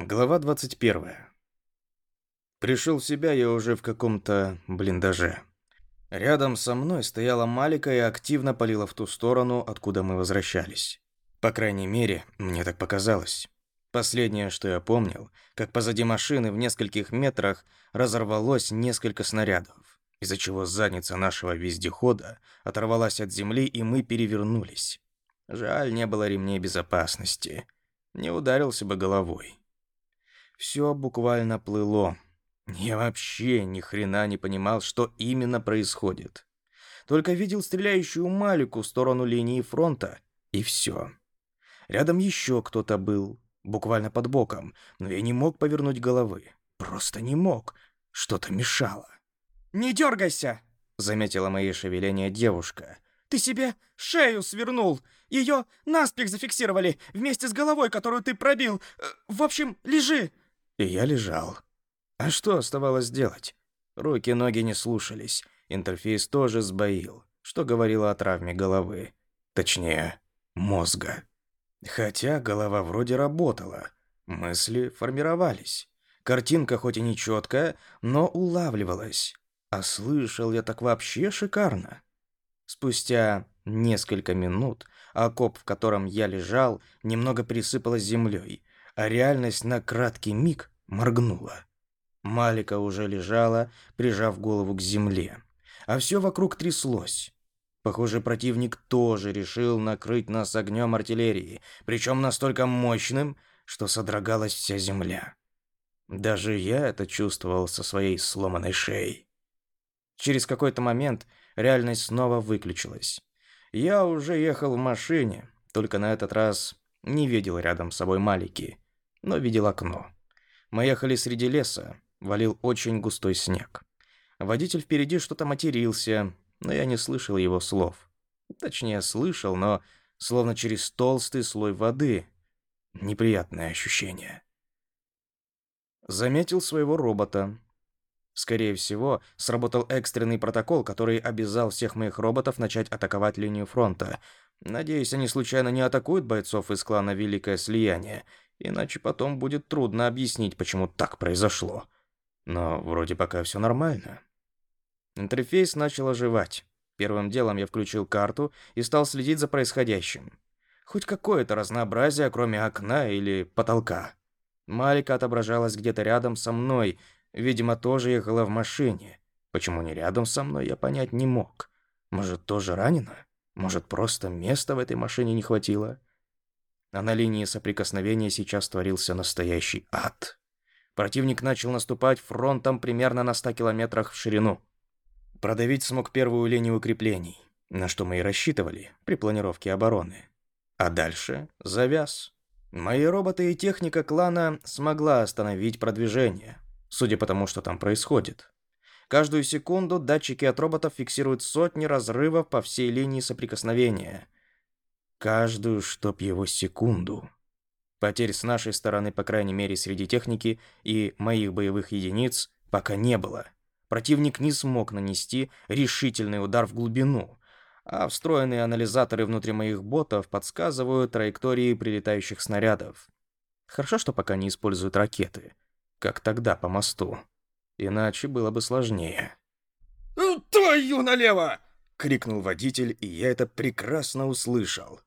Глава 21. Пришел в себя я уже в каком-то блиндаже. Рядом со мной стояла Малика и активно палила в ту сторону, откуда мы возвращались. По крайней мере, мне так показалось. Последнее, что я помнил, как позади машины в нескольких метрах разорвалось несколько снарядов, из-за чего задница нашего вездехода оторвалась от земли, и мы перевернулись. Жаль, не было ремней безопасности. Не ударился бы головой. Все буквально плыло. Я вообще ни хрена не понимал, что именно происходит. Только видел стреляющую Малику в сторону линии фронта, и все. Рядом еще кто-то был, буквально под боком, но я не мог повернуть головы. Просто не мог. Что-то мешало. «Не дергайся!» — заметила мои шевеления девушка. «Ты себе шею свернул! Ее наспех зафиксировали, вместе с головой, которую ты пробил! Э, в общем, лежи!» И я лежал. А что оставалось делать? Руки-ноги не слушались. Интерфейс тоже сбоил, что говорило о травме головы. Точнее, мозга. Хотя голова вроде работала. Мысли формировались. Картинка хоть и не четкая, но улавливалась. А слышал я так вообще шикарно. Спустя несколько минут окоп, в котором я лежал, немного присыпалось землей, а реальность на краткий миг моргнула. Малика уже лежала, прижав голову к земле, а все вокруг тряслось. Похоже, противник тоже решил накрыть нас огнем артиллерии, причем настолько мощным, что содрогалась вся земля. Даже я это чувствовал со своей сломанной шеей. Через какой-то момент реальность снова выключилась. Я уже ехал в машине, только на этот раз не видел рядом с собой Малики но видел окно. Мы ехали среди леса, валил очень густой снег. Водитель впереди что-то матерился, но я не слышал его слов. Точнее, слышал, но словно через толстый слой воды. Неприятное ощущение. Заметил своего робота. Скорее всего, сработал экстренный протокол, который обязал всех моих роботов начать атаковать линию фронта. Надеюсь, они случайно не атакуют бойцов из клана Великое Слияние Иначе потом будет трудно объяснить, почему так произошло. Но вроде пока все нормально. Интерфейс начал оживать. Первым делом я включил карту и стал следить за происходящим. Хоть какое-то разнообразие, кроме окна или потолка. Малика отображалась где-то рядом со мной, видимо, тоже ехала в машине. Почему не рядом со мной, я понять не мог. Может, тоже ранена? Может, просто места в этой машине не хватило? А на линии соприкосновения сейчас творился настоящий ад. Противник начал наступать фронтом примерно на 100 километрах в ширину. Продавить смог первую линию укреплений, на что мы и рассчитывали при планировке обороны. А дальше завяз. Мои роботы и техника клана смогла остановить продвижение, судя по тому, что там происходит. Каждую секунду датчики от роботов фиксируют сотни разрывов по всей линии соприкосновения – Каждую, чтоб его секунду. Потерь с нашей стороны, по крайней мере, среди техники и моих боевых единиц, пока не было. Противник не смог нанести решительный удар в глубину, а встроенные анализаторы внутри моих ботов подсказывают траектории прилетающих снарядов. Хорошо, что пока не используют ракеты, как тогда по мосту. Иначе было бы сложнее. «Твою налево!» — крикнул водитель, и я это прекрасно услышал.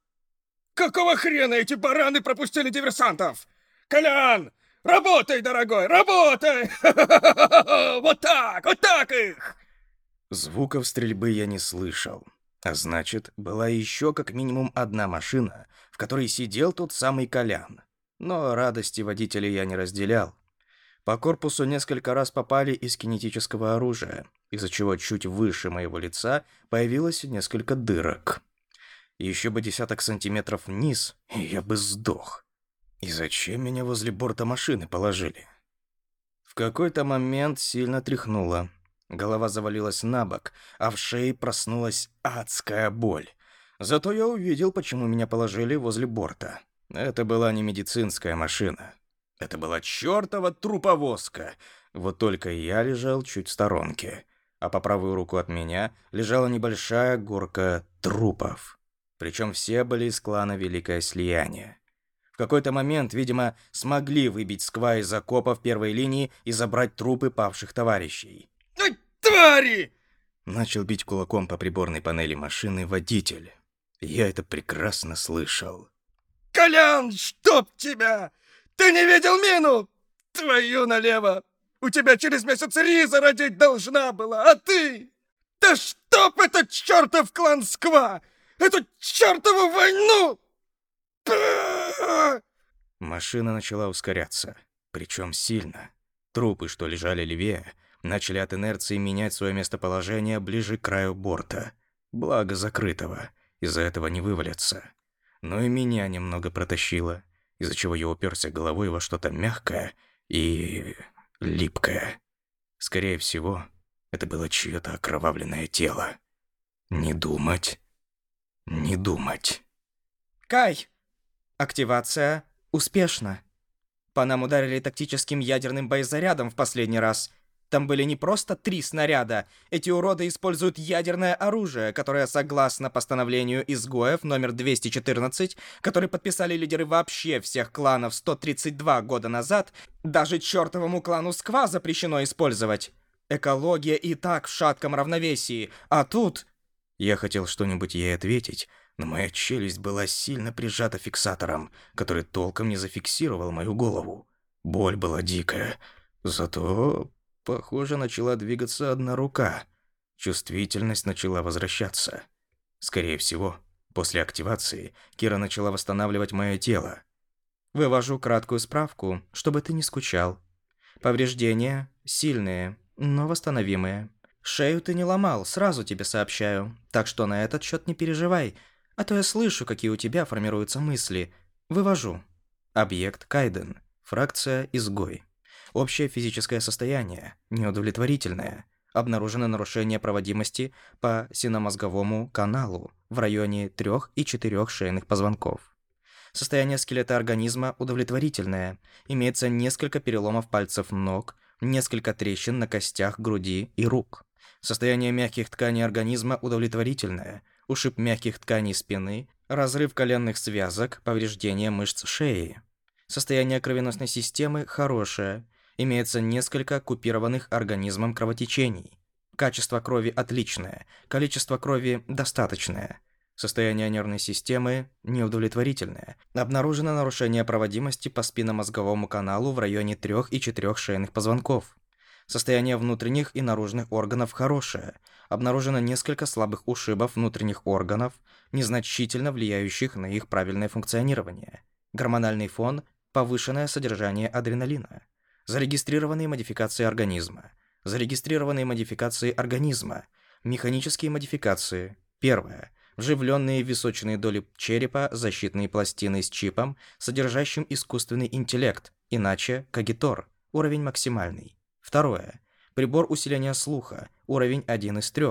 Какого хрена эти бараны пропустили диверсантов? Колян, работай, дорогой, работай! Вот так, вот так их!» Звуков стрельбы я не слышал. А значит, была еще как минимум одна машина, в которой сидел тот самый Колян. Но радости водителя я не разделял. По корпусу несколько раз попали из кинетического оружия, из-за чего чуть выше моего лица появилось несколько дырок. Еще бы десяток сантиметров вниз, и я бы сдох. И зачем меня возле борта машины положили? В какой-то момент сильно тряхнуло. Голова завалилась на бок, а в шее проснулась адская боль. Зато я увидел, почему меня положили возле борта. Это была не медицинская машина. Это была чертова труповозка. Вот только я лежал чуть в сторонке. А по правую руку от меня лежала небольшая горка трупов. Причем все были из клана Великое Слияние. В какой-то момент, видимо, смогли выбить сква из окопов первой линии и забрать трупы павших товарищей. «Ай, твари!» Начал бить кулаком по приборной панели машины водитель. Я это прекрасно слышал. «Колян, чтоб тебя! Ты не видел мину? Твою налево! У тебя через месяц Риза родить должна была, а ты... Да чтоб этот чертов клан Сква! Эту чертову войну! Машина начала ускоряться, причем сильно. Трупы, что лежали левее, начали от инерции менять свое местоположение ближе к краю борта. Благо закрытого, из-за этого не вывалятся. Но и меня немного протащило, из-за чего я уперся головой во что-то мягкое и липкое. Скорее всего, это было чье-то окровавленное тело. Не думать. Не думать. Кай! Активация успешна. По нам ударили тактическим ядерным боезарядом в последний раз. Там были не просто три снаряда. Эти уроды используют ядерное оружие, которое, согласно постановлению изгоев номер 214, который подписали лидеры вообще всех кланов 132 года назад, даже чертовому клану Сква запрещено использовать. Экология и так в шатком равновесии, а тут... Я хотел что-нибудь ей ответить, но моя челюсть была сильно прижата фиксатором, который толком не зафиксировал мою голову. Боль была дикая, зато, похоже, начала двигаться одна рука. Чувствительность начала возвращаться. Скорее всего, после активации Кира начала восстанавливать мое тело. Вывожу краткую справку, чтобы ты не скучал. Повреждения сильные, но восстановимые. Шею ты не ломал, сразу тебе сообщаю. Так что на этот счет не переживай. А то я слышу, какие у тебя формируются мысли. Вывожу. Объект Кайден. Фракция изгой. Общее физическое состояние. Неудовлетворительное. Обнаружено нарушение проводимости по синомозговому каналу в районе 3 и 4 шейных позвонков. Состояние скелета организма удовлетворительное. Имеется несколько переломов пальцев ног, несколько трещин на костях груди и рук. Состояние мягких тканей организма удовлетворительное. Ушиб мягких тканей спины, разрыв коленных связок, повреждение мышц шеи. Состояние кровеносной системы хорошее. Имеется несколько купированных организмом кровотечений. Качество крови отличное, количество крови достаточное. Состояние нервной системы неудовлетворительное. Обнаружено нарушение проводимости по спинномозговому каналу в районе 3 и 4 шейных позвонков. Состояние внутренних и наружных органов хорошее. Обнаружено несколько слабых ушибов внутренних органов, незначительно влияющих на их правильное функционирование. Гормональный фон – повышенное содержание адреналина. Зарегистрированные модификации организма. Зарегистрированные модификации организма. Механические модификации. Первое. Вживленные височные доли черепа, защитные пластины с чипом, содержащим искусственный интеллект, иначе кагитор, уровень максимальный. Второе. Прибор усиления слуха, уровень 1 из 3.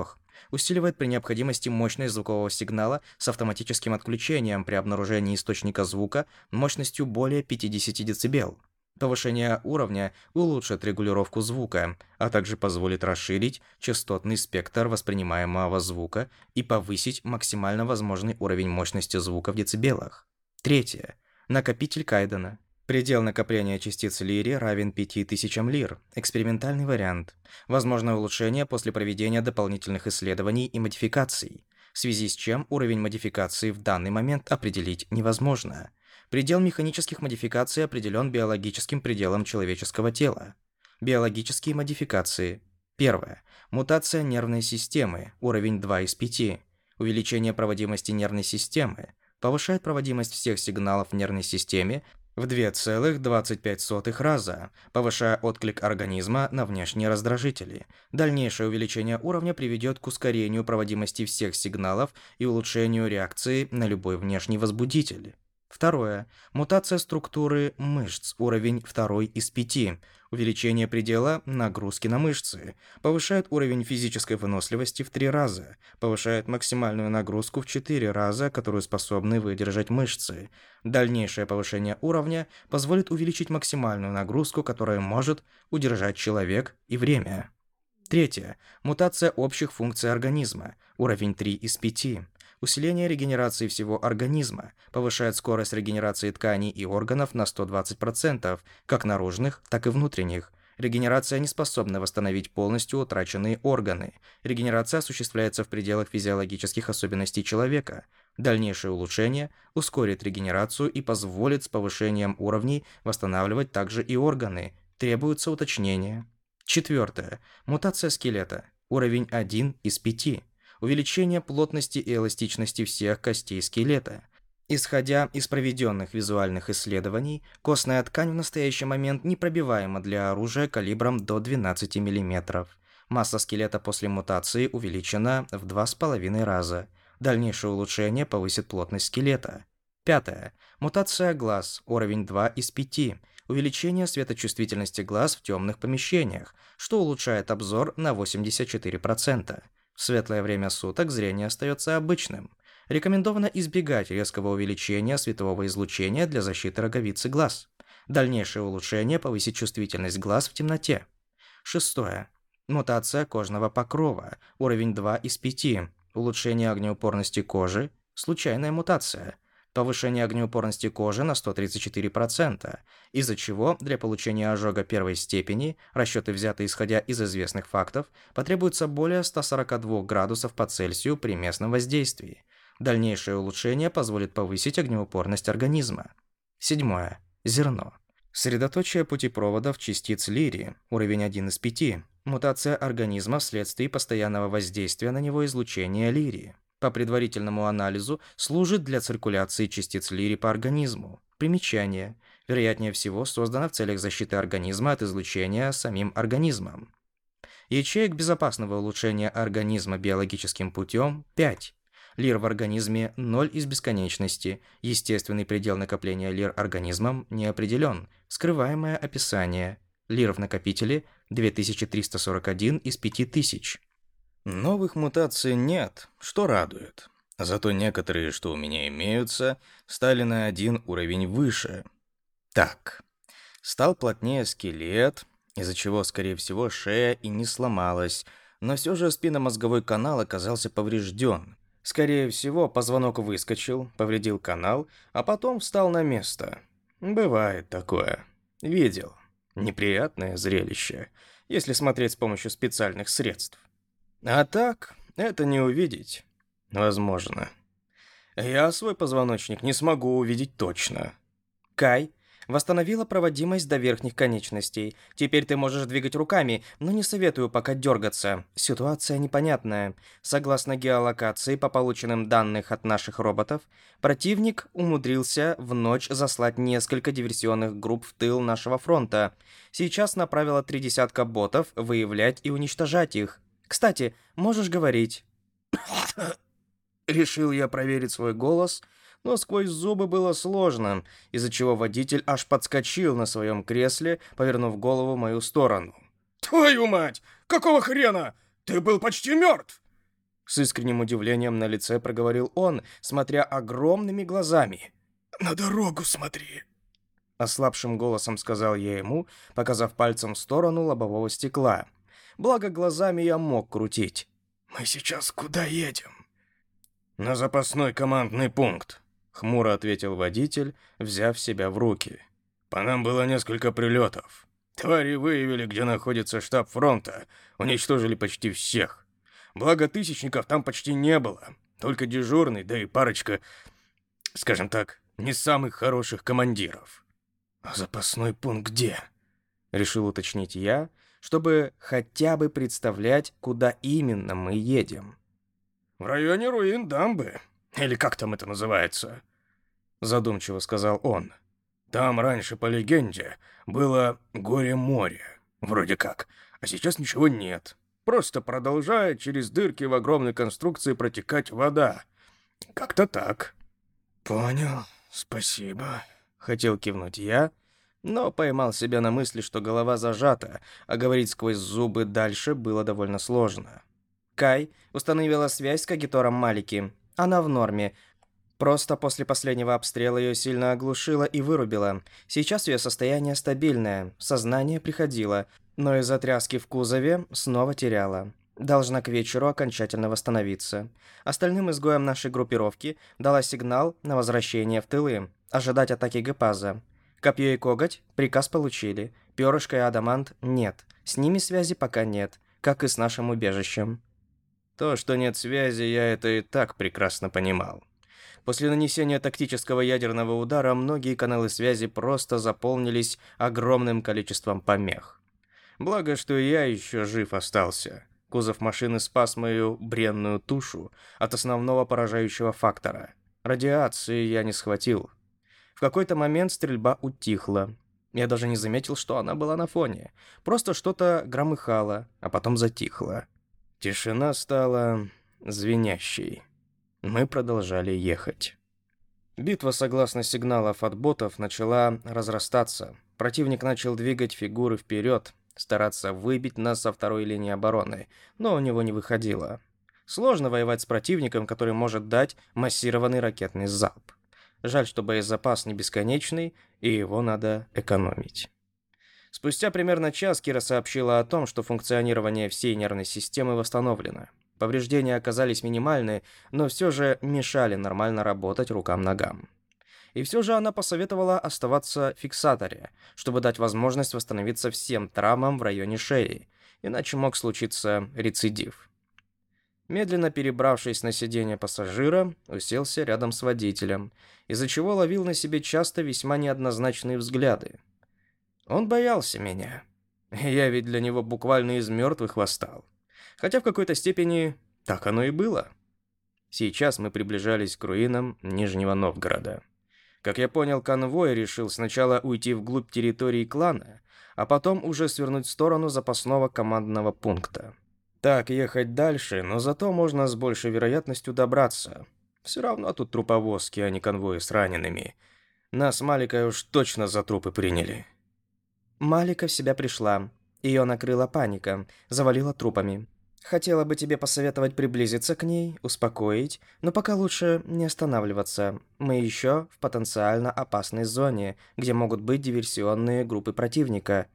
Усиливает при необходимости мощность звукового сигнала с автоматическим отключением при обнаружении источника звука мощностью более 50 дБ. Повышение уровня улучшит регулировку звука, а также позволит расширить частотный спектр воспринимаемого звука и повысить максимально возможный уровень мощности звука в децибелах. Третье. Накопитель Кайдена. Предел накопления частиц лири равен 5000 лир. Экспериментальный вариант. Возможно улучшение после проведения дополнительных исследований и модификаций, в связи с чем уровень модификации в данный момент определить невозможно. Предел механических модификаций определен биологическим пределом человеческого тела. Биологические модификации. Первое. Мутация нервной системы. Уровень 2 из 5. Увеличение проводимости нервной системы. Повышает проводимость всех сигналов в нервной системе в 2,25 раза, повышая отклик организма на внешние раздражители. Дальнейшее увеличение уровня приведет к ускорению проводимости всех сигналов и улучшению реакции на любой внешний возбудитель. Второе. Мутация структуры мышц. Уровень 2 из 5. Увеличение предела нагрузки на мышцы. Повышает уровень физической выносливости в 3 раза. Повышает максимальную нагрузку в 4 раза, которую способны выдержать мышцы. Дальнейшее повышение уровня позволит увеличить максимальную нагрузку, которую может удержать человек и время. Третье. Мутация общих функций организма. Уровень 3 из 5 Усиление регенерации всего организма повышает скорость регенерации тканей и органов на 120%, как наружных, так и внутренних. Регенерация не способна восстановить полностью утраченные органы. Регенерация осуществляется в пределах физиологических особенностей человека. Дальнейшее улучшение ускорит регенерацию и позволит с повышением уровней восстанавливать также и органы. Требуется уточнение. Четвертое. Мутация скелета. Уровень 1 из 5. Увеличение плотности и эластичности всех костей скелета. Исходя из проведенных визуальных исследований, костная ткань в настоящий момент непробиваема для оружия калибром до 12 мм. Масса скелета после мутации увеличена в 2,5 раза. Дальнейшее улучшение повысит плотность скелета. Пятое. Мутация глаз. Уровень 2 из 5. Увеличение светочувствительности глаз в темных помещениях, что улучшает обзор на 84%. В светлое время суток зрение остается обычным. Рекомендовано избегать резкого увеличения светового излучения для защиты роговицы глаз. Дальнейшее улучшение повысит чувствительность глаз в темноте. Шестое. Мутация кожного покрова. Уровень 2 из 5. Улучшение огнеупорности кожи. Случайная мутация. Повышение огнеупорности кожи на 134%, из-за чего для получения ожога первой степени, расчеты взяты исходя из известных фактов, потребуется более 142 градусов по Цельсию при местном воздействии. Дальнейшее улучшение позволит повысить огнеупорность организма. Седьмое. Зерно. Средоточие путепроводов частиц лирии, уровень 1 из 5. Мутация организма вследствие постоянного воздействия на него излучения лирии. По предварительному анализу служит для циркуляции частиц лирии по организму. Примечание. Вероятнее всего, создана в целях защиты организма от излучения самим организмом. Ячеек безопасного улучшения организма биологическим путем – 5. Лир в организме – 0 из бесконечности. Естественный предел накопления лир организмом не определен. Скрываемое описание. Лир в накопителе – 2341 из 5000. Новых мутаций нет, что радует. Зато некоторые, что у меня имеются, стали на один уровень выше. Так, стал плотнее скелет, из-за чего, скорее всего, шея и не сломалась, но все же спинномозговой канал оказался поврежден. Скорее всего, позвонок выскочил, повредил канал, а потом встал на место. Бывает такое. Видел. Неприятное зрелище, если смотреть с помощью специальных средств. А так, это не увидеть. Возможно. Я свой позвоночник не смогу увидеть точно. Кай, Восстановила проводимость до верхних конечностей. Теперь ты можешь двигать руками, но не советую пока дергаться. Ситуация непонятная. Согласно геолокации, по полученным данным от наших роботов, противник умудрился в ночь заслать несколько диверсионных групп в тыл нашего фронта. Сейчас направила три десятка ботов выявлять и уничтожать их. Кстати, можешь говорить. Решил я проверить свой голос – но сквозь зубы было сложно, из-за чего водитель аж подскочил на своем кресле, повернув голову в мою сторону. «Твою мать! Какого хрена? Ты был почти мертв!» С искренним удивлением на лице проговорил он, смотря огромными глазами. «На дорогу смотри!» Ослабшим голосом сказал я ему, показав пальцем в сторону лобового стекла. Благо, глазами я мог крутить. «Мы сейчас куда едем?» «На запасной командный пункт», Хмуро ответил водитель, взяв себя в руки. «По нам было несколько прилетов. Твари выявили, где находится штаб фронта, уничтожили почти всех. Благо, тысячников там почти не было. Только дежурный, да и парочка, скажем так, не самых хороших командиров. «А запасной пункт где?» Решил уточнить я, чтобы хотя бы представлять, куда именно мы едем. «В районе руин дамбы», или как там это называется?» Задумчиво сказал он. «Там раньше, по легенде, было горе-море. Вроде как. А сейчас ничего нет. Просто продолжает через дырки в огромной конструкции протекать вода. Как-то так». «Понял. Спасибо». Хотел кивнуть я, но поймал себя на мысли, что голова зажата, а говорить сквозь зубы дальше было довольно сложно. Кай установила связь с Кагитором Малики. Она в норме. Просто после последнего обстрела ее сильно оглушило и вырубило. Сейчас ее состояние стабильное, сознание приходило, но из-за тряски в кузове снова теряла. Должна к вечеру окончательно восстановиться. Остальным изгоям нашей группировки дала сигнал на возвращение в тылы. Ожидать атаки Гепаза. Копье и коготь приказ получили. Перышко и адамант нет. С ними связи пока нет, как и с нашим убежищем. То, что нет связи, я это и так прекрасно понимал. После нанесения тактического ядерного удара многие каналы связи просто заполнились огромным количеством помех. Благо, что я еще жив остался. Кузов машины спас мою бренную тушу от основного поражающего фактора. Радиации я не схватил. В какой-то момент стрельба утихла. Я даже не заметил, что она была на фоне. Просто что-то громыхало, а потом затихло. Тишина стала звенящей. Мы продолжали ехать. Битва, согласно сигналов от ботов, начала разрастаться. Противник начал двигать фигуры вперед, стараться выбить нас со второй линии обороны, но у него не выходило. Сложно воевать с противником, который может дать массированный ракетный залп. Жаль, что боезапас не бесконечный, и его надо экономить. Спустя примерно час Кира сообщила о том, что функционирование всей нервной системы восстановлено. Повреждения оказались минимальны, но все же мешали нормально работать рукам-ногам. И все же она посоветовала оставаться в фиксаторе, чтобы дать возможность восстановиться всем травмам в районе шеи, иначе мог случиться рецидив. Медленно перебравшись на сиденье пассажира, уселся рядом с водителем, из-за чего ловил на себе часто весьма неоднозначные взгляды. Он боялся меня. Я ведь для него буквально из мертвых восстал. Хотя в какой-то степени так оно и было. Сейчас мы приближались к руинам Нижнего Новгорода. Как я понял, конвой решил сначала уйти вглубь территории клана, а потом уже свернуть в сторону запасного командного пункта. Так ехать дальше, но зато можно с большей вероятностью добраться. Все равно тут труповозки, а не конвои с ранеными. Нас Малика уж точно за трупы приняли. Малика в себя пришла. Ее накрыла паника, завалила трупами. Хотела бы тебе посоветовать приблизиться к ней, успокоить, но пока лучше не останавливаться. Мы еще в потенциально опасной зоне, где могут быть диверсионные группы противника.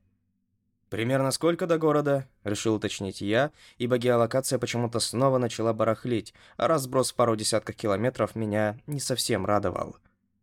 «Примерно сколько до города?» – решил уточнить я, ибо геолокация почему-то снова начала барахлить, а разброс пару десятков километров меня не совсем радовал.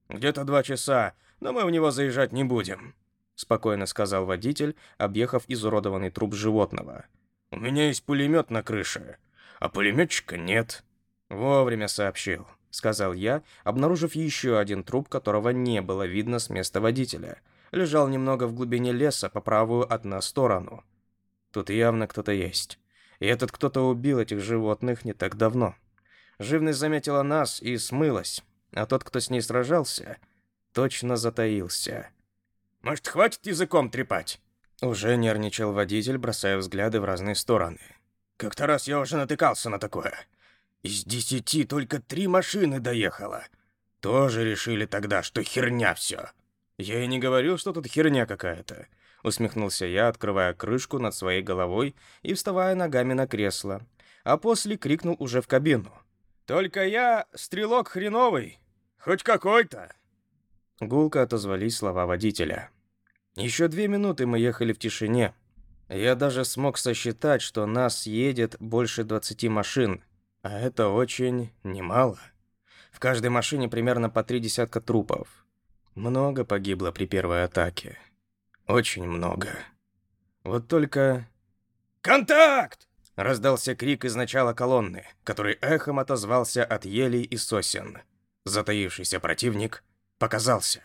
«Где-то два часа, но мы в него заезжать не будем», — спокойно сказал водитель, объехав изуродованный труп животного. «У меня есть пулемет на крыше, а пулеметчика нет». «Вовремя сообщил», — сказал я, обнаружив еще один труп, которого не было видно с места водителя. Лежал немного в глубине леса по правую от нас сторону. Тут явно кто-то есть. И этот кто-то убил этих животных не так давно. Живность заметила нас и смылась, а тот, кто с ней сражался, точно затаился. Может, хватит языком трепать?» Уже нервничал водитель, бросая взгляды в разные стороны. «Как-то раз я уже натыкался на такое. Из десяти только три машины доехало. Тоже решили тогда, что херня все. Я и не говорил, что тут херня какая-то. Усмехнулся я, открывая крышку над своей головой и вставая ногами на кресло. А после крикнул уже в кабину. «Только я стрелок хреновый. Хоть какой-то!» Гулко отозвались слова водителя. Еще две минуты мы ехали в тишине. Я даже смог сосчитать, что нас едет больше 20 машин, а это очень немало. В каждой машине примерно по три десятка трупов. Много погибло при первой атаке. Очень много. Вот только... «Контакт!» Раздался крик из начала колонны, который эхом отозвался от елей и сосен. Затаившийся противник показался.